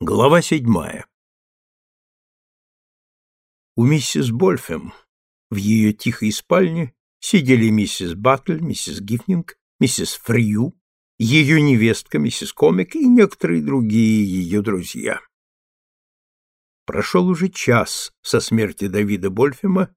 Глава седьмая У миссис Больфем в ее тихой спальне сидели миссис Баттль, миссис Гифнинг, миссис Фрью, ее невестка, миссис Комик и некоторые другие ее друзья. Прошел уже час со смерти Давида Больфема,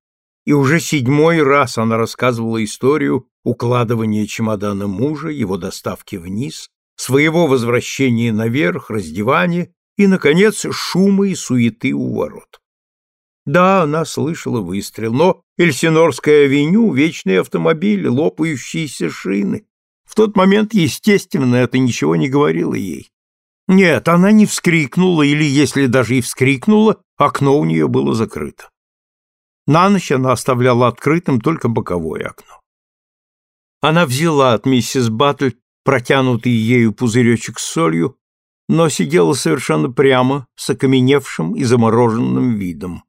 и уже седьмой раз она рассказывала историю укладывания чемодана мужа, его доставки вниз, своего возвращения наверх, раздевания и, наконец, шума и суеты у ворот. Да, она слышала выстрел, но Эльсинорская авеню — вечный автомобиль, лопающиеся шины. В тот момент, естественно, это ничего не говорило ей. Нет, она не вскрикнула, или, если даже и вскрикнула, окно у нее было закрыто. На ночь она оставляла открытым только боковое окно. Она взяла от миссис Баттль протянутый ею пузыречек с солью, но сидела совершенно прямо, с окаменевшим и замороженным видом.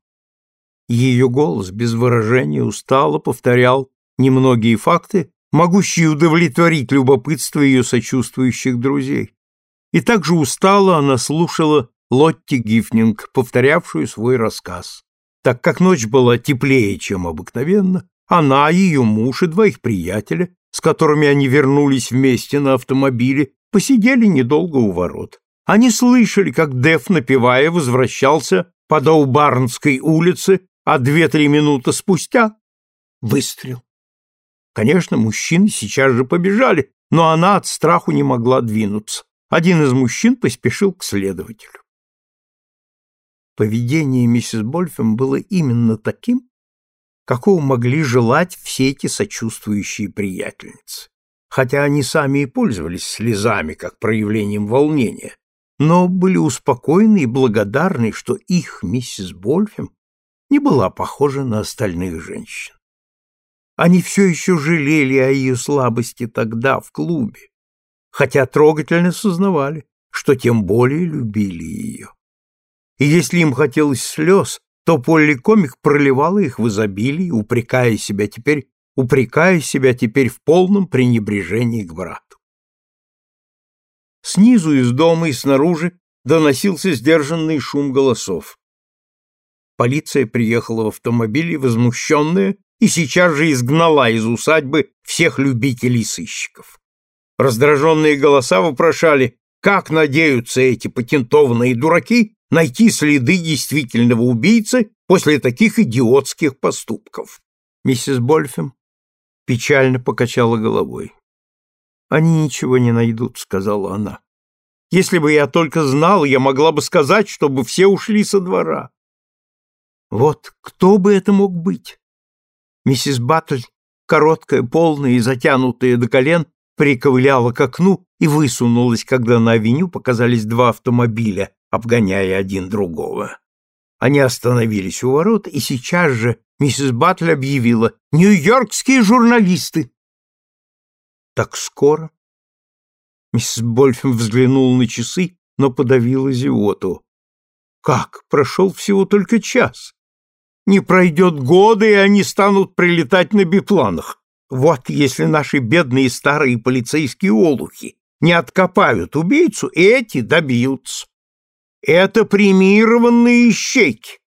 Ее голос без выражения устало повторял немногие факты, могущие удовлетворить любопытство ее сочувствующих друзей. И также устала она слушала Лотти Гифнинг, повторявшую свой рассказ. Так как ночь была теплее, чем обыкновенно, она, ее муж и два их приятеля, с которыми они вернулись вместе на автомобиле, посидели недолго у ворот. Они слышали, как Деф, напевая, возвращался по Доубарнской улице, а две-три минуты спустя — выстрел. Конечно, мужчины сейчас же побежали, но она от страху не могла двинуться. Один из мужчин поспешил к следователю. Поведение миссис Больфем было именно таким, какого могли желать все эти сочувствующие приятельницы. Хотя они сами и пользовались слезами как проявлением волнения, но были успокоены и благодарны, что их миссис Больфем не была похожа на остальных женщин. Они все еще жалели о ее слабости тогда, в клубе, хотя трогательно сознавали, что тем более любили ее. И если им хотелось слез, то Полли Комик проливала их в изобилии, упрекая себя теперь, упрекая себя теперь в полном пренебрежении к брату. Снизу из дома и снаружи доносился сдержанный шум голосов. Полиция приехала в автомобиле, возмущенная, и сейчас же изгнала из усадьбы всех любителей сыщиков. Раздраженные голоса вопрошали, как надеются эти патентованные дураки найти следы действительного убийцы после таких идиотских поступков. Миссис Больфем печально покачала головой. «Они ничего не найдут», — сказала она. «Если бы я только знала, я могла бы сказать, чтобы все ушли со двора». Вот кто бы это мог быть? Миссис Баттль, короткая, полная и затянутая до колен, приковыляла к окну и высунулась, когда на авеню показались два автомобиля, обгоняя один другого. Они остановились у ворот, и сейчас же миссис Батль объявила «Нью-Йоркские журналисты!» «Так скоро?» Миссис Больфем взглянула на часы, но подавила зевоту. «Как? Прошел всего только час. Не пройдет года, и они станут прилетать на бипланах. Вот если наши бедные старые полицейские олухи не откопают убийцу, эти добьются. Это премированные ищейки.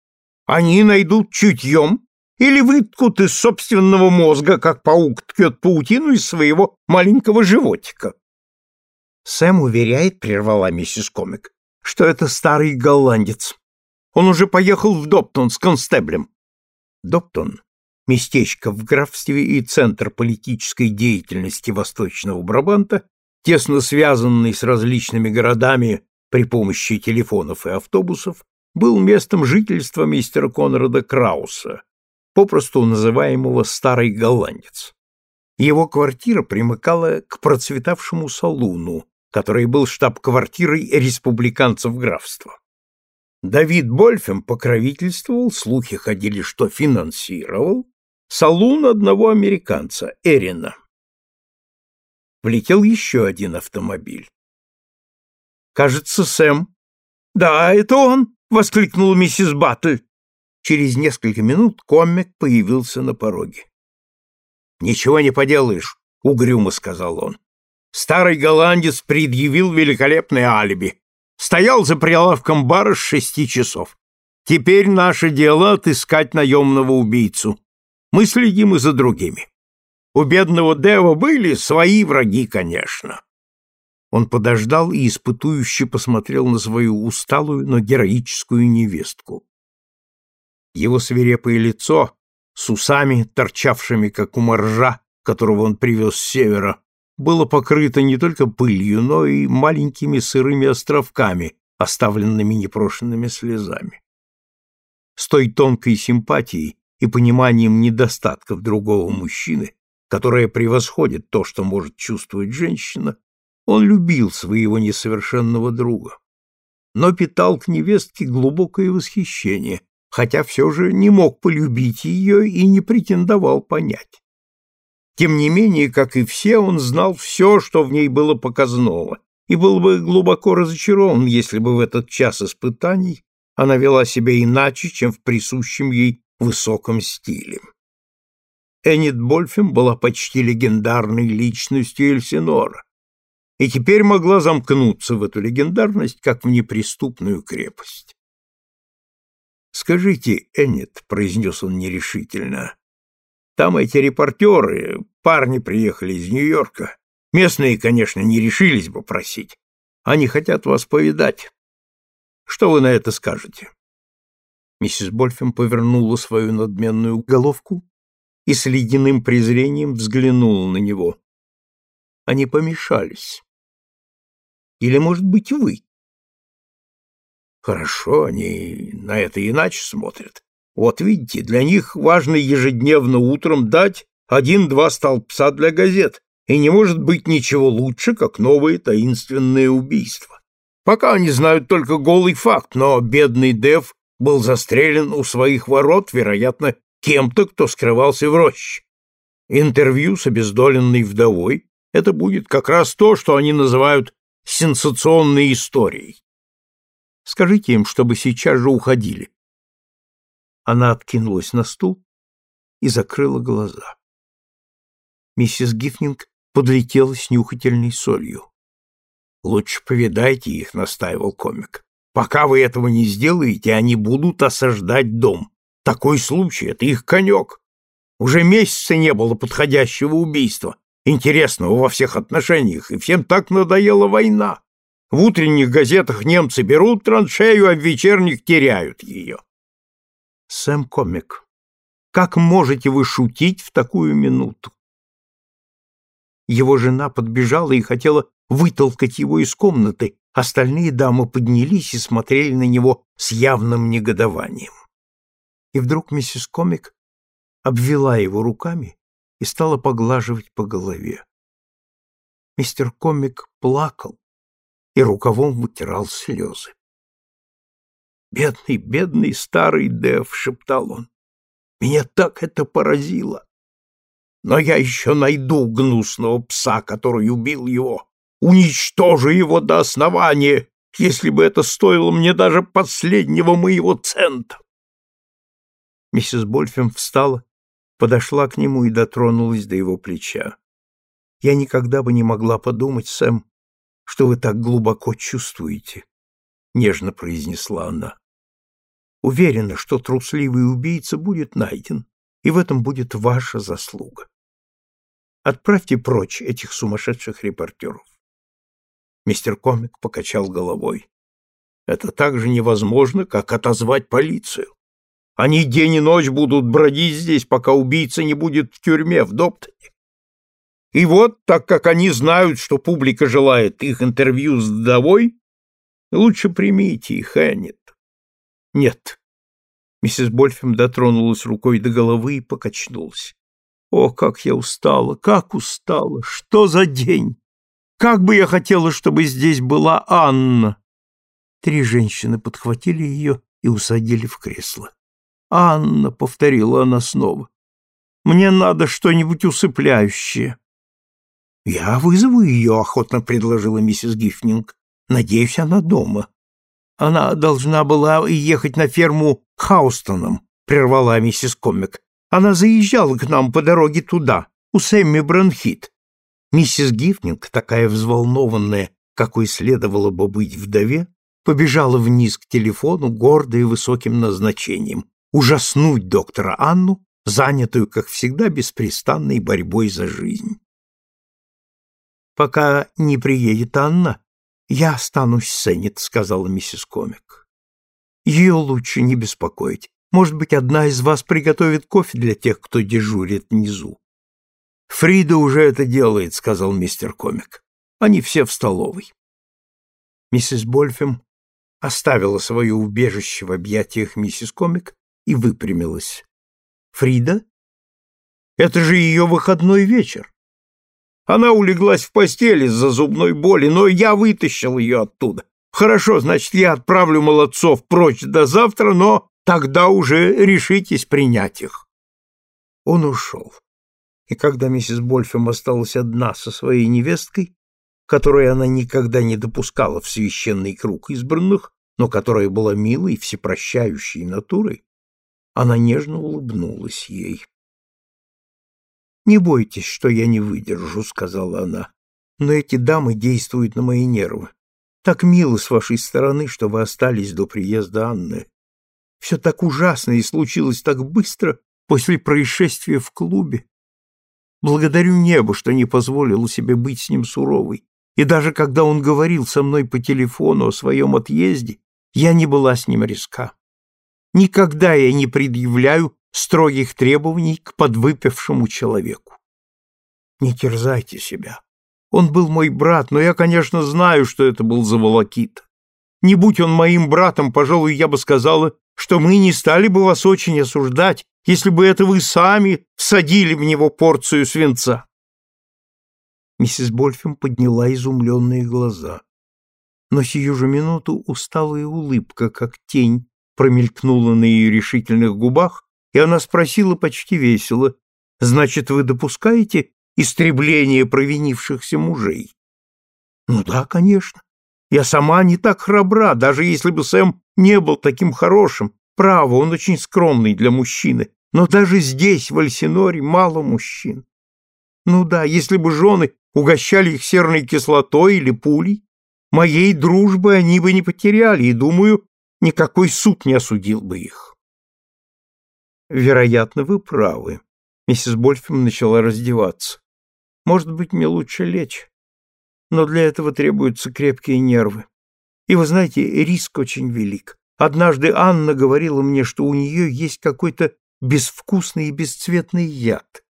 Они найдут чутьем или выткут из собственного мозга, как паук ткет паутину из своего маленького животика. Сэм уверяет, прервала миссис Комик, что это старый голландец. Он уже поехал в Доптон с констеблем. Доптон — местечко в графстве и центр политической деятельности Восточного Брабанта, тесно связанный с различными городами при помощи телефонов и автобусов, был местом жительства мистера Конрада Крауса, попросту называемого «старый голландец». Его квартира примыкала к процветавшему салуну, который был штаб-квартирой республиканцев графства. Давид Больфем покровительствовал, слухи ходили, что финансировал, салун одного американца, Эрина. Влетел еще один автомобиль. Кажется, Сэм. Да, это он, воскликнула миссис Баттль. Через несколько минут комик появился на пороге. Ничего не поделаешь, угрюмо сказал он. Старый голландец предъявил великолепное алиби. Стоял за прилавком бара с шести часов. Теперь наше дело отыскать наемного убийцу. Мы следим и за другими. У бедного Дева были свои враги, конечно. Он подождал и испытующе посмотрел на свою усталую, но героическую невестку. Его свирепое лицо с усами, торчавшими, как у моржа, которого он привез с севера, было покрыто не только пылью, но и маленькими сырыми островками, оставленными непрошенными слезами. С той тонкой симпатией и пониманием недостатков другого мужчины, которое превосходит то, что может чувствовать женщина, он любил своего несовершенного друга, но питал к невестке глубокое восхищение, хотя все же не мог полюбить ее и не претендовал понять. Тем не менее, как и все, он знал все, что в ней было показного, и был бы глубоко разочарован, если бы в этот час испытаний она вела себя иначе, чем в присущем ей высоком стиле. Эннет Больфем была почти легендарной личностью Эльсинора, и теперь могла замкнуться в эту легендарность, как в неприступную крепость. «Скажите, Эннет», — произнес он нерешительно, там эти репортеры, парни приехали из Нью-Йорка. Местные, конечно, не решились бы просить. Они хотят вас повидать. Что вы на это скажете?» Миссис Больфем повернула свою надменную головку и с ледяным презрением взглянула на него. Они помешались. Или, может быть, вы? Хорошо, они на это иначе смотрят. Вот видите, для них важно ежедневно утром дать один-два столбца для газет, и не может быть ничего лучше, как новые таинственные убийства. Пока они знают только голый факт, но бедный Дев был застрелен у своих ворот, вероятно, кем-то, кто скрывался в роще. Интервью с обездоленной вдовой — это будет как раз то, что они называют сенсационной историей. Скажите им, чтобы сейчас же уходили. Она откинулась на стул и закрыла глаза. Миссис Гифнинг подлетела с нюхательной солью. «Лучше повидайте их», — настаивал комик. «Пока вы этого не сделаете, они будут осаждать дом. Такой случай — это их конек. Уже месяца не было подходящего убийства, интересного во всех отношениях, и всем так надоела война. В утренних газетах немцы берут траншею, а в вечерних теряют ее. Сэм Комик, как можете вы шутить в такую минуту? Его жена подбежала и хотела вытолкать его из комнаты, остальные дамы поднялись и смотрели на него с явным негодованием. И вдруг миссис Комик обвела его руками и стала поглаживать по голове. Мистер Комик плакал и рукавом вытирал слезы. «Бедный, бедный старый Дев», — шептал он. «Меня так это поразило! Но я еще найду гнусного пса, который убил его, уничтожу его до основания, если бы это стоило мне даже последнего моего цента!» Миссис Больфем встала, подошла к нему и дотронулась до его плеча. «Я никогда бы не могла подумать, Сэм, что вы так глубоко чувствуете», — нежно произнесла она. Уверена, что трусливый убийца будет найден, и в этом будет ваша заслуга. Отправьте прочь этих сумасшедших репортеров. Мистер Комик покачал головой. Это так же невозможно, как отозвать полицию. Они день и ночь будут бродить здесь, пока убийца не будет в тюрьме в Доптоне. И вот, так как они знают, что публика желает их интервью с вдовой, лучше примите их, Эннет. Нет. Миссис Больфем дотронулась рукой до головы и покачнулась. О, как я устала, как устала! Что за день? Как бы я хотела, чтобы здесь была Анна! Три женщины подхватили ее и усадили в кресло. «Анна», — повторила она снова, — «мне надо что-нибудь усыпляющее». «Я вызову ее», — охотно предложила миссис Гифнинг. «Надеюсь, она дома». Она должна была ехать на ферму Хаустоном, прервала миссис Комик. Она заезжала к нам по дороге туда, у Сэмми Бронхит. Миссис Гифнинг, такая взволнованная, какой следовало бы быть вдове, побежала вниз к телефону, гордая высоким назначением, ужаснуть доктора Анну, занятую, как всегда, беспрестанной борьбой за жизнь. «Пока не приедет Анна, я останусь с Эннет», — сказала миссис Комик. «Ее лучше не беспокоить. Может быть, одна из вас приготовит кофе для тех, кто дежурит внизу». «Фрида уже это делает», — сказал мистер Комик. «Они все в столовой». Миссис Больфем оставила свое убежище в объятиях миссис Комик и выпрямилась. Фрида? Это же ее выходной вечер. Она улеглась в постели из-за зубной боли, но я вытащил ее оттуда. Хорошо, значит, я отправлю молодцов прочь до завтра, но тогда уже решитесь принять их. Он ушел. И когда миссис Больфем осталась одна со своей невесткой, которой она никогда не допускала в священный круг избранных, но которая была милой, всепрощающей натурой, она нежно улыбнулась ей. «Не бойтесь, что я не выдержу», — сказала она, — «но эти дамы действуют на мои нервы. Так мило с вашей стороны, что вы остались до приезда Анны. Все так ужасно и случилось так быстро после происшествия в клубе. Благодарю небо, что не позволила себе быть с ним суровой, и даже когда он говорил со мной по телефону о своем отъезде, я не была с ним резка. Никогда я не предъявляю строгих требований к подвыпившему человеку. Не терзайте себя. Он был мой брат, но я, конечно, знаю, что это был за волокит. Не будь он моим братом, пожалуй, я бы сказала, что мы не стали бы вас очень осуждать, если бы это вы сами всадили в него порцию свинца. Миссис Больфем подняла изумленные глаза но сию же минуту усталая улыбка, как тень, промелькнула на ее решительных губах, и она спросила почти весело, «Значит, вы допускаете истребление провинившихся мужей?» «Ну да, конечно. Я сама не так храбра, даже если бы Сэм не был таким хорошим. Право, он очень скромный для мужчины, но даже здесь, в Альсиноре, мало мужчин. Ну да, если бы жены угощали их серной кислотой или пулей, Моей дружбы они бы не потеряли, и, думаю, никакой суд не осудил бы их. Вероятно, вы правы. Миссис Больфем начала раздеваться. Может быть, мне лучше лечь, но для этого требуются крепкие нервы. И вы знаете, риск очень велик. Однажды Анна говорила мне, что у нее есть какой-то безвкусный и бесцветный яд.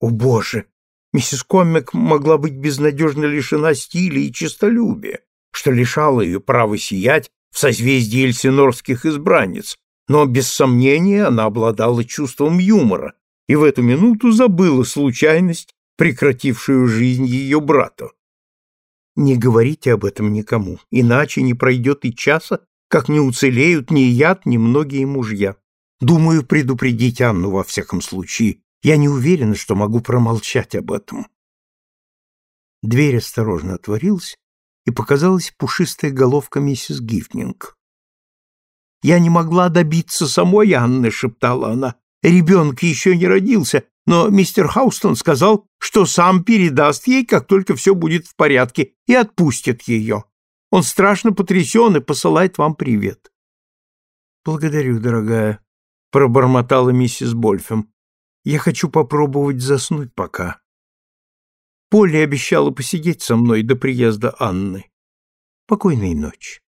О, Боже! Миссис Коммек могла быть безнадежно лишена стиля и честолюбия, что лишало ее права сиять в созвездии эльсинорских избранниц, но без сомнения она обладала чувством юмора и в эту минуту забыла случайность, прекратившую жизнь ее брату. Не говорите об этом никому, иначе не пройдет и часа, как не уцелеют ни яд, ни многие мужья. Думаю, предупредить Анну во всяком случае, я не уверена, что могу промолчать об этом. Дверь осторожно отворилась, и показалась пушистая головка миссис Гифтнинг. «Я не могла добиться самой Анны», — шептала она. «Ребенок еще не родился, но мистер Хаустон сказал, что сам передаст ей, как только все будет в порядке, и отпустит ее. Он страшно потрясен и посылает вам привет». «Благодарю, дорогая», — пробормотала миссис Больфем. Я хочу попробовать заснуть пока. Полли обещала посидеть со мной до приезда Анны. Покойной ночи.